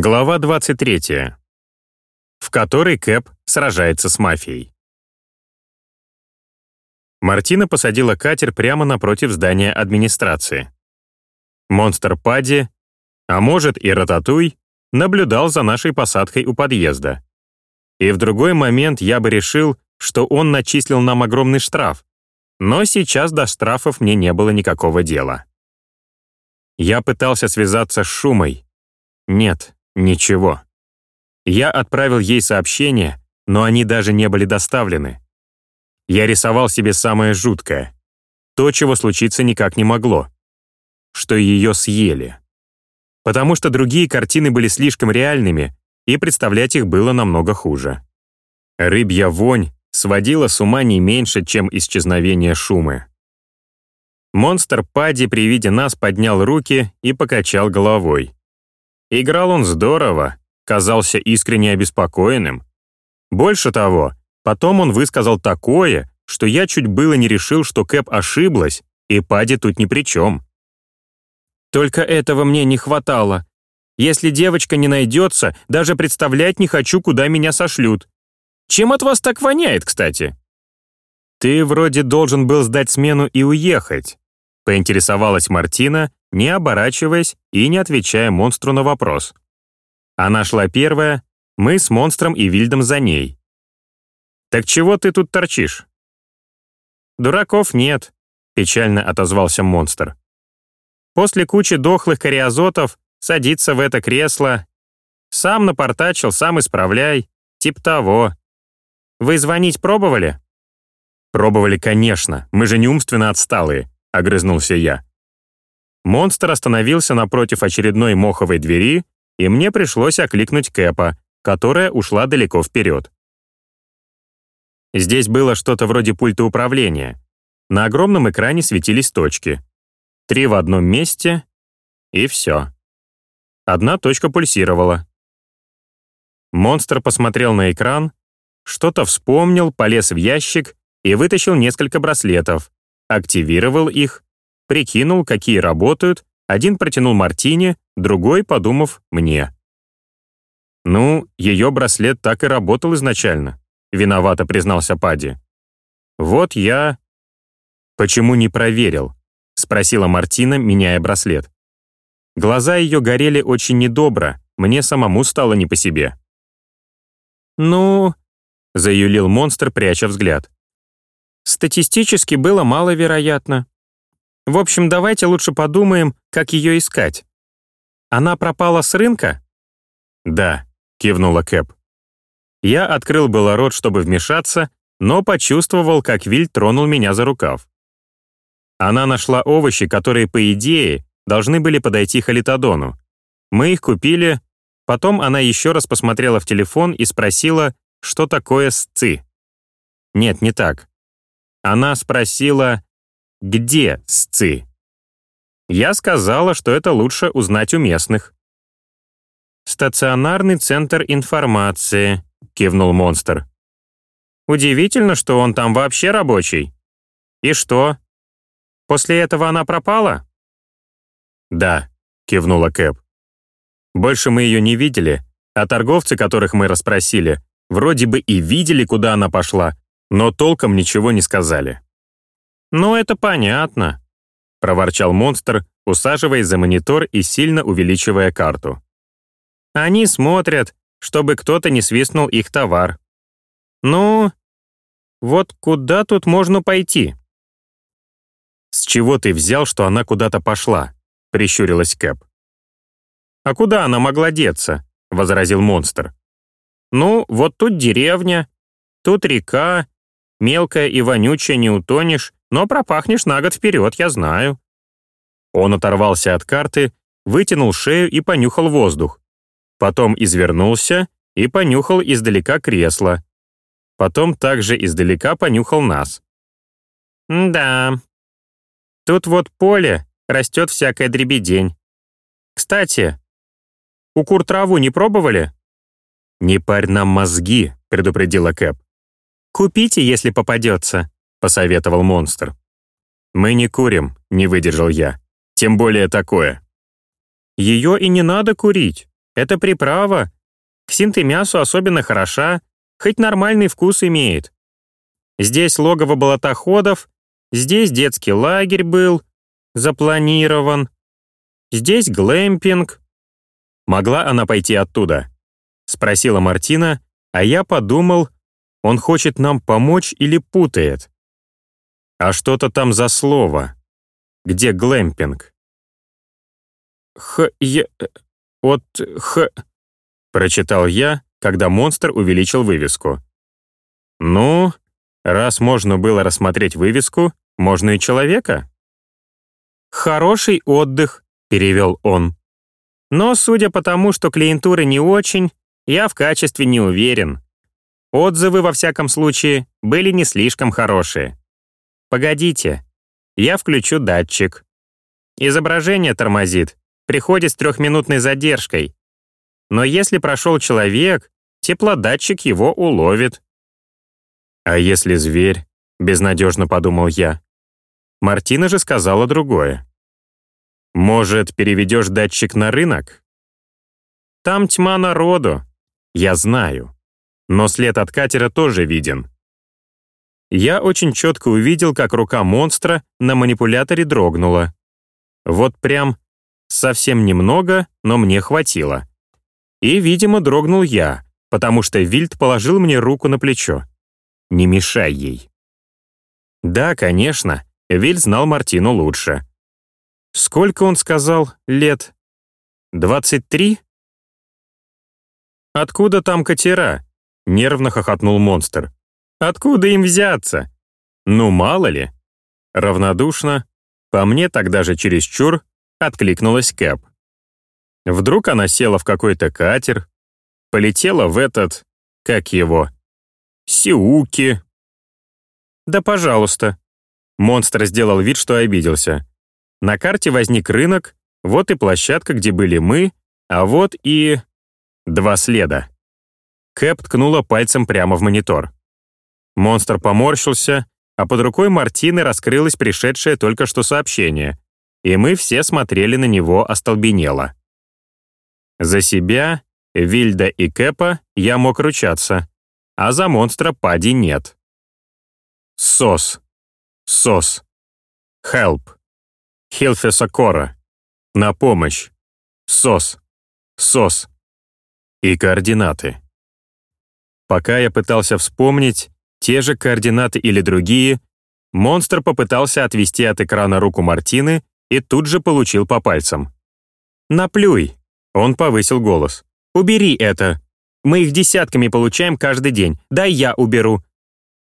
Глава 23. В которой Кэп сражается с мафией. Мартина посадила катер прямо напротив здания администрации. Монстр Падди, а может и Рататуй, наблюдал за нашей посадкой у подъезда. И в другой момент я бы решил, что он начислил нам огромный штраф, но сейчас до штрафов мне не было никакого дела. Я пытался связаться с Шумой. Нет, Ничего. Я отправил ей сообщения, но они даже не были доставлены. Я рисовал себе самое жуткое. То, чего случиться никак не могло. Что ее съели. Потому что другие картины были слишком реальными, и представлять их было намного хуже. Рыбья вонь сводила с ума не меньше, чем исчезновение шумы. Монстр Падди при виде нас поднял руки и покачал головой. Играл он здорово, казался искренне обеспокоенным. Больше того, потом он высказал такое, что я чуть было не решил, что Кэп ошиблась, и Пади тут ни при чем. Только этого мне не хватало. Если девочка не найдется, даже представлять не хочу, куда меня сошлют. Чем от вас так воняет, кстати? Ты вроде должен был сдать смену и уехать, поинтересовалась Мартина, не оборачиваясь и не отвечая монстру на вопрос. Она шла первая, мы с монстром и Вильдом за ней. «Так чего ты тут торчишь?» «Дураков нет», — печально отозвался монстр. «После кучи дохлых кариазотов садиться в это кресло. Сам напортачил, сам исправляй. Тип того. Вы звонить пробовали?» «Пробовали, конечно. Мы же не умственно отсталые», — огрызнулся я. Монстр остановился напротив очередной моховой двери, и мне пришлось окликнуть Кэпа, которая ушла далеко вперед. Здесь было что-то вроде пульта управления. На огромном экране светились точки. Три в одном месте, и все. Одна точка пульсировала. Монстр посмотрел на экран, что-то вспомнил, полез в ящик и вытащил несколько браслетов, активировал их, прикинул, какие работают, один протянул Мартине, другой, подумав, мне. «Ну, ее браслет так и работал изначально», — виновато признался Пади. «Вот я...» «Почему не проверил?» — спросила Мартина, меняя браслет. Глаза ее горели очень недобро, мне самому стало не по себе. «Ну...» — заюлил монстр, пряча взгляд. «Статистически было маловероятно. В общем, давайте лучше подумаем, как ее искать. Она пропала с рынка? Да, кивнула Кэп. Я открыл было рот, чтобы вмешаться, но почувствовал, как Виль тронул меня за рукав. Она нашла овощи, которые, по идее, должны были подойти Халитодону. Мы их купили, потом она еще раз посмотрела в телефон и спросила, что такое сци. Нет, не так. Она спросила, где сцы? Я сказала, что это лучше узнать у местных. «Стационарный центр информации», — кивнул монстр. «Удивительно, что он там вообще рабочий. И что? После этого она пропала?» «Да», — кивнула Кэп. «Больше мы ее не видели, а торговцы, которых мы расспросили, вроде бы и видели, куда она пошла, но толком ничего не сказали». «Ну, это понятно», — проворчал монстр, усаживаясь за монитор и сильно увеличивая карту. «Они смотрят, чтобы кто-то не свистнул их товар. Ну, вот куда тут можно пойти?» «С чего ты взял, что она куда-то пошла?» — прищурилась Кэп. «А куда она могла деться?» — возразил монстр. «Ну, вот тут деревня, тут река, мелкая и вонючая не утонешь, но пропахнешь на год вперед, я знаю». Он оторвался от карты, вытянул шею и понюхал воздух. Потом извернулся и понюхал издалека кресло. Потом также издалека понюхал нас. «Да, тут вот поле, растет всякая дребедень. Кстати, укур траву не пробовали?» «Не парь нам мозги», — предупредила Кэп. «Купите, если попадется», — посоветовал монстр. «Мы не курим», — не выдержал я. «Тем более такое». «Ее и не надо курить. Это приправа. К синты-мясу особенно хороша, хоть нормальный вкус имеет. Здесь логово болотоходов, здесь детский лагерь был, запланирован. Здесь глэмпинг. Могла она пойти оттуда? Спросила Мартина, а я подумал, он хочет нам помочь или путает. А что-то там за слово. Где глэмпинг? Х, е, от, х, прочитал я, когда монстр увеличил вывеску. Ну, раз можно было рассмотреть вывеску, можно и человека. «Хороший отдых», — перевел он. «Но, судя по тому, что клиентура не очень, я в качестве не уверен. Отзывы, во всяком случае, были не слишком хорошие. Погодите, я включу датчик. Изображение тормозит, приходит с трехминутной задержкой. Но если прошел человек, теплодатчик его уловит. А если зверь? Безнадежно подумал я. Мартина же сказала другое. Может, переведешь датчик на рынок? Там тьма народу. Я знаю. Но след от катера тоже виден. Я очень четко увидел, как рука монстра на манипуляторе дрогнула. Вот прям совсем немного, но мне хватило. И, видимо, дрогнул я, потому что Вильд положил мне руку на плечо. Не мешай ей. Да, конечно, Вильд знал Мартину лучше. Сколько он сказал лет? Двадцать три? Откуда там катера? Нервно хохотнул монстр. Откуда им взяться? Ну, мало ли. Равнодушно, по мне тогда же чересчур, откликнулась Кэп. Вдруг она села в какой-то катер, полетела в этот, как его, Сиуки. Да пожалуйста. Монстр сделал вид, что обиделся. На карте возник рынок, вот и площадка, где были мы, а вот и... Два следа. Кэп ткнула пальцем прямо в монитор. Монстр поморщился, а под рукой Мартины раскрылось пришедшее только что сообщение, и мы все смотрели на него остолбенело. За себя, Вильда и Кэпа я мог ручаться, а за монстра Пади нет. СОС. СОС. Help. Хилфе Сокора. На помощь. СОС. СОС. И координаты. Пока я пытался вспомнить, те же координаты или другие, монстр попытался отвести от экрана руку Мартины и тут же получил по пальцам. «Наплюй!» — он повысил голос. «Убери это! Мы их десятками получаем каждый день. Дай я уберу.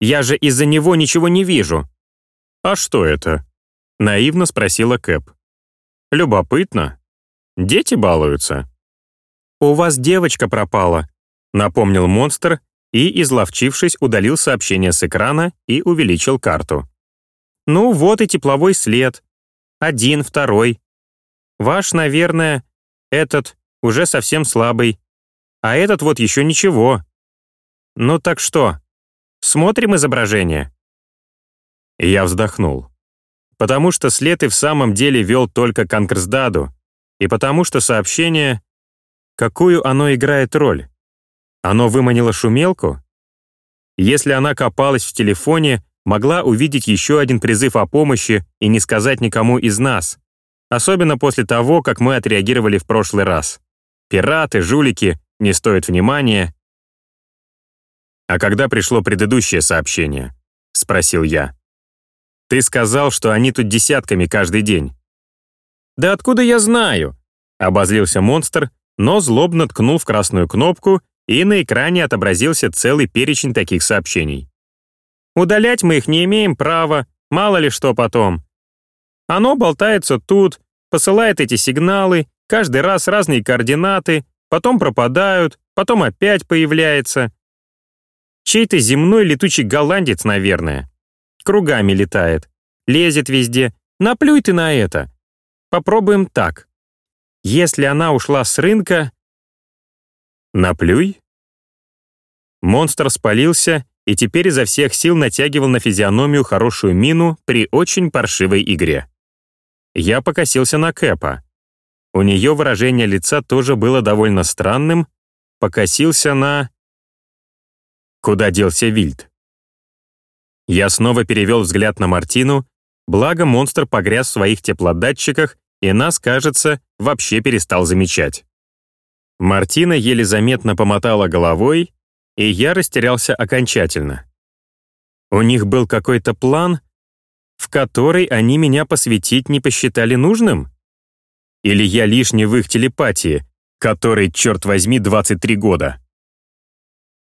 Я же из-за него ничего не вижу». «А что это?» Наивно спросила Кэп. «Любопытно. Дети балуются». «У вас девочка пропала», — напомнил монстр и, изловчившись, удалил сообщение с экрана и увеличил карту. «Ну, вот и тепловой след. Один, второй. Ваш, наверное, этот уже совсем слабый, а этот вот еще ничего. Ну так что, смотрим изображение?» Я вздохнул потому что след и в самом деле вел только к и потому что сообщение... Какую оно играет роль? Оно выманило шумелку? Если она копалась в телефоне, могла увидеть еще один призыв о помощи и не сказать никому из нас, особенно после того, как мы отреагировали в прошлый раз. Пираты, жулики, не стоят внимания. «А когда пришло предыдущее сообщение?» — спросил я. Ты сказал, что они тут десятками каждый день». «Да откуда я знаю?» — обозлился монстр, но злобно ткнул в красную кнопку, и на экране отобразился целый перечень таких сообщений. «Удалять мы их не имеем права, мало ли что потом. Оно болтается тут, посылает эти сигналы, каждый раз разные координаты, потом пропадают, потом опять появляется. Чей-то земной летучий голландец, наверное кругами летает. Лезет везде. Наплюй ты на это. Попробуем так. Если она ушла с рынка... Наплюй? Монстр спалился и теперь изо всех сил натягивал на физиономию хорошую мину при очень паршивой игре. Я покосился на Кэпа. у нее выражение лица тоже было довольно странным, покосился на... Куда делся Вильд? Я снова перевел взгляд на Мартину, благо монстр погряз в своих теплодатчиках и нас, кажется, вообще перестал замечать. Мартина еле заметно помотала головой, и я растерялся окончательно. У них был какой-то план, в который они меня посвятить не посчитали нужным? Или я лишний в их телепатии, которой, черт возьми, 23 года?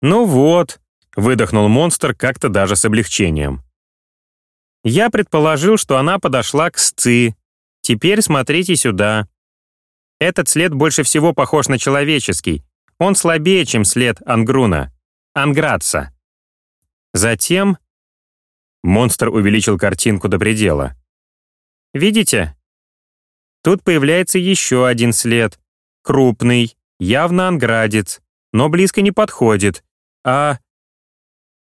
Ну вот, выдохнул монстр как-то даже с облегчением. Я предположил, что она подошла к Сци. Теперь смотрите сюда. Этот след больше всего похож на человеческий. Он слабее, чем след Ангруна. Анградца. Затем... Монстр увеличил картинку до предела. Видите? Тут появляется еще один след. Крупный, явно анградец, но близко не подходит. А...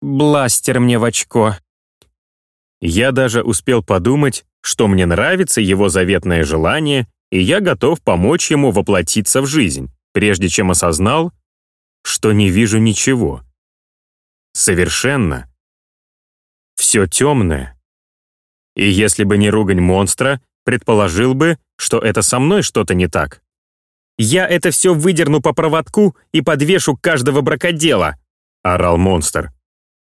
Бластер мне в очко. Я даже успел подумать, что мне нравится его заветное желание, и я готов помочь ему воплотиться в жизнь, прежде чем осознал, что не вижу ничего. Совершенно. Все темное. И если бы не ругань монстра, предположил бы, что это со мной что-то не так. «Я это все выдерну по проводку и подвешу каждого бракодела», — орал монстр.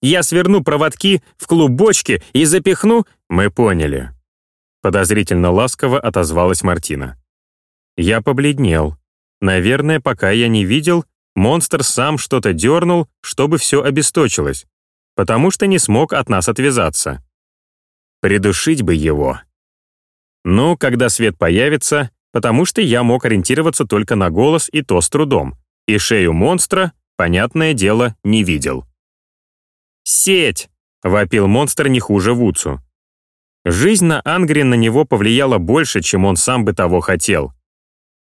«Я сверну проводки в клубочки и запихну...» «Мы поняли», — подозрительно ласково отозвалась Мартина. Я побледнел. Наверное, пока я не видел, монстр сам что-то дернул, чтобы все обесточилось, потому что не смог от нас отвязаться. Придушить бы его. Ну, когда свет появится, потому что я мог ориентироваться только на голос и то с трудом, и шею монстра, понятное дело, не видел. «Сеть!» — вопил монстр не хуже Вуцу. Жизнь на Ангре на него повлияла больше, чем он сам бы того хотел.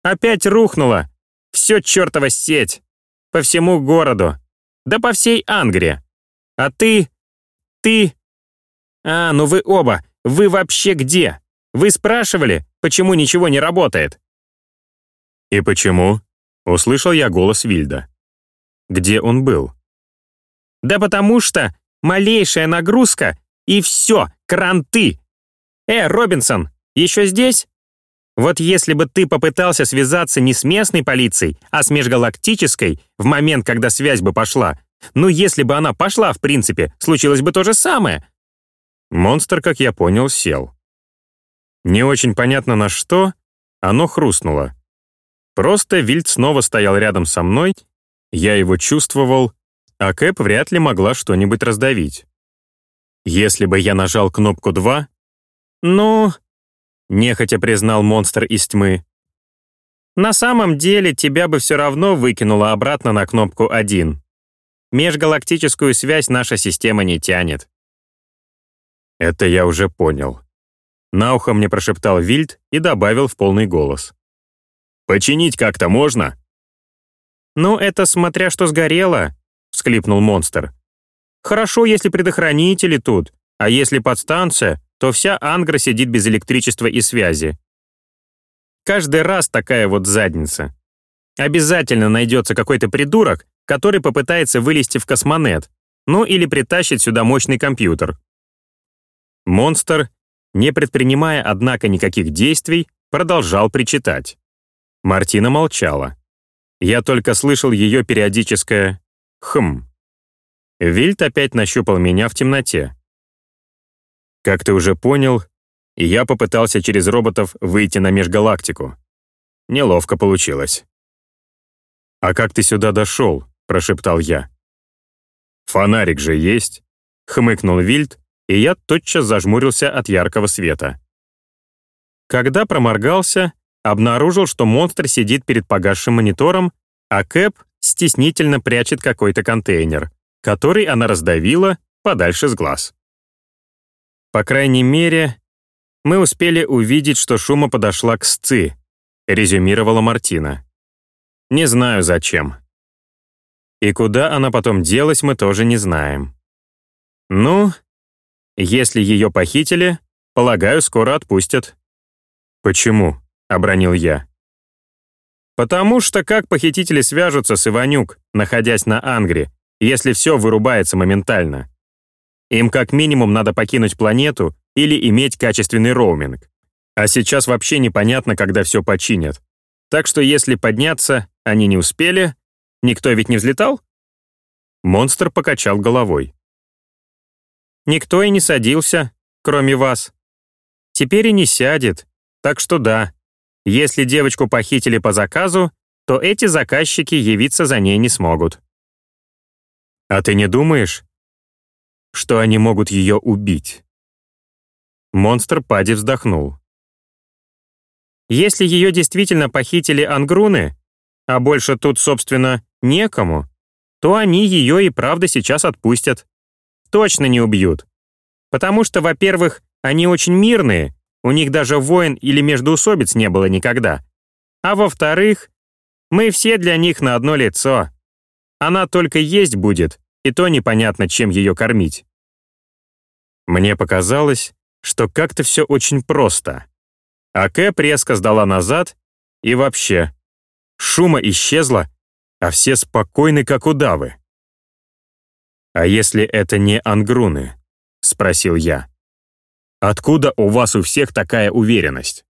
«Опять рухнула! Все чертова сеть! По всему городу! Да по всей Ангре! А ты... ты... А, ну вы оба, вы вообще где? Вы спрашивали, почему ничего не работает?» «И почему?» — услышал я голос Вильда. «Где он был?» «Да потому что малейшая нагрузка, и все, кранты! Э, Робинсон, еще здесь?» Вот если бы ты попытался связаться не с местной полицией, а с межгалактической, в момент, когда связь бы пошла, ну если бы она пошла, в принципе, случилось бы то же самое. Монстр, как я понял, сел. Не очень понятно на что, оно хрустнуло. Просто Вильд снова стоял рядом со мной, я его чувствовал, а Кэп вряд ли могла что-нибудь раздавить. Если бы я нажал кнопку 2, ну, нехотя признал монстр из тьмы. На самом деле тебя бы все равно выкинуло обратно на кнопку 1. Межгалактическую связь наша система не тянет. Это я уже понял. На ухо мне прошептал Вильд и добавил в полный голос. «Починить как-то можно?» «Ну, это смотря что сгорело», — всклипнул монстр. «Хорошо, если предохранители тут, а если подстанция, то вся Ангра сидит без электричества и связи. Каждый раз такая вот задница. Обязательно найдется какой-то придурок, который попытается вылезти в космонет, ну или притащит сюда мощный компьютер. Монстр не предпринимая, однако, никаких действий, продолжал причитать. Мартина молчала. Я только слышал ее периодическое «хм». Вильд опять нащупал меня в темноте. Как ты уже понял, я попытался через роботов выйти на межгалактику. Неловко получилось. «А как ты сюда дошел?» — прошептал я. «Фонарик же есть?» — хмыкнул Вильд и я тотчас зажмурился от яркого света. Когда проморгался, обнаружил, что монстр сидит перед погасшим монитором, а Кэп стеснительно прячет какой-то контейнер, который она раздавила подальше с глаз. По крайней мере, мы успели увидеть, что Шума подошла к Сци, резюмировала Мартина. Не знаю зачем. И куда она потом делась, мы тоже не знаем. Ну, если ее похитили, полагаю, скоро отпустят». «Почему?» — обронил я. Потому что как похитители свяжутся с Иванюк, находясь на Ангре, если все вырубается моментально? Им как минимум надо покинуть планету или иметь качественный роуминг. А сейчас вообще непонятно, когда все починят. Так что если подняться они не успели, никто ведь не взлетал? Монстр покачал головой. Никто и не садился, кроме вас. Теперь и не сядет, так что да, если девочку похитили по заказу, то эти заказчики явиться за ней не смогут. А ты не думаешь, что они могут ее убить? Монстр Пади вздохнул. Если ее действительно похитили ангруны, а больше тут, собственно, некому, то они ее и правда сейчас отпустят. Точно не убьют. Потому что, во-первых, они очень мирные, у них даже войн или междоусобиц не было никогда. А во-вторых, мы все для них на одно лицо. Она только есть будет, и то непонятно, чем ее кормить. Мне показалось, что как-то все очень просто. А Кэп резко сдала назад, и вообще, шума исчезло, а все спокойны, как удавы. «А если это не ангруны?» — спросил я. «Откуда у вас у всех такая уверенность?»